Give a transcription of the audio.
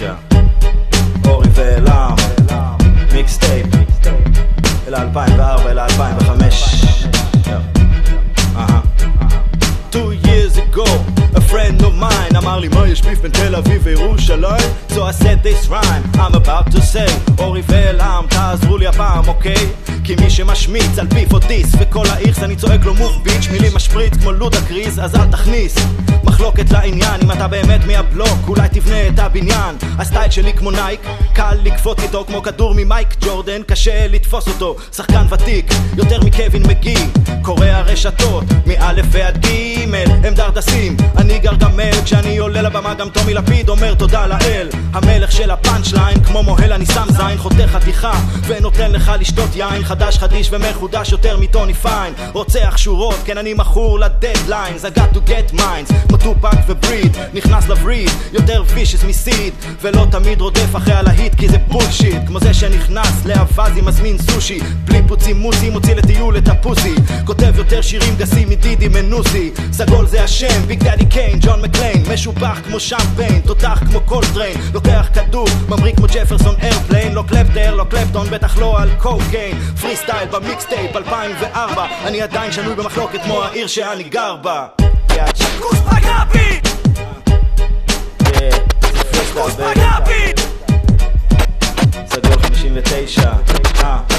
9 אורי ואלארם mixtape אל 2004 אל 2005 Two years ago friend of mine. אמר לי מה יש beef בין תל אביב וירושלים? So I said this rhyme I'm about to say. אורי ואלארם תעזרו לי הפעם אוקיי? כי מי שמשמיץ על beef או diss וכל האיכס אני צועק לו move bitch מילים משפריץ כמו Ludacris אז אל תכניס מחלוקת לעניין. אם אתה באמת מהבלוק אולי תבנה את הבניין. הסטייל שלי כמו נייק קל לקפוץ איתו כמו כדור ממייק ג'ורדן קשה לתפוס אותו. שחקן ותיק יותר מקווין מגי. קורא הרשתות מאלף ועד גימל הם דרדסים. אני גרגמל כשאני עולה לבמה גם טומי לפיד אומר תודה לאל. המלך של הפאנצ' ליין כמו מוהל אני שם זין חותך חתיכה ונותן לך לשתות יין חדש חדיש ומחודש יותר מטוני פיין. רוצח שורות כן אני מכור ל deadlines I got to get mines כמו טופק ובריד נכנס לווריד יותר vicious מסיד ולא תמיד רודף אחרי הלהיט כי זה bullshit כמו זה שנכנס לאווזי מזמין סושי בלי פוצי מוצי מוציא לטיול את ה pussy כותב יותר שירים גסים מדידי מנוסי סגול זה השם ביג דאדי קיין ג'ון מקליין. משובח כמו שמפיין תותח כמו קולטריין. לוקח כדור ממריא כמו ג'פרסון איירפליין. לא קלפטר לא קלפטון בטח לא על קוקיין. freestyle ב mixtape 2004 אני עדיין שנוי במחלוקת כמו העיר שאני גר בה. כוס פגאבי! כוס פגאבי! סגול 59 אה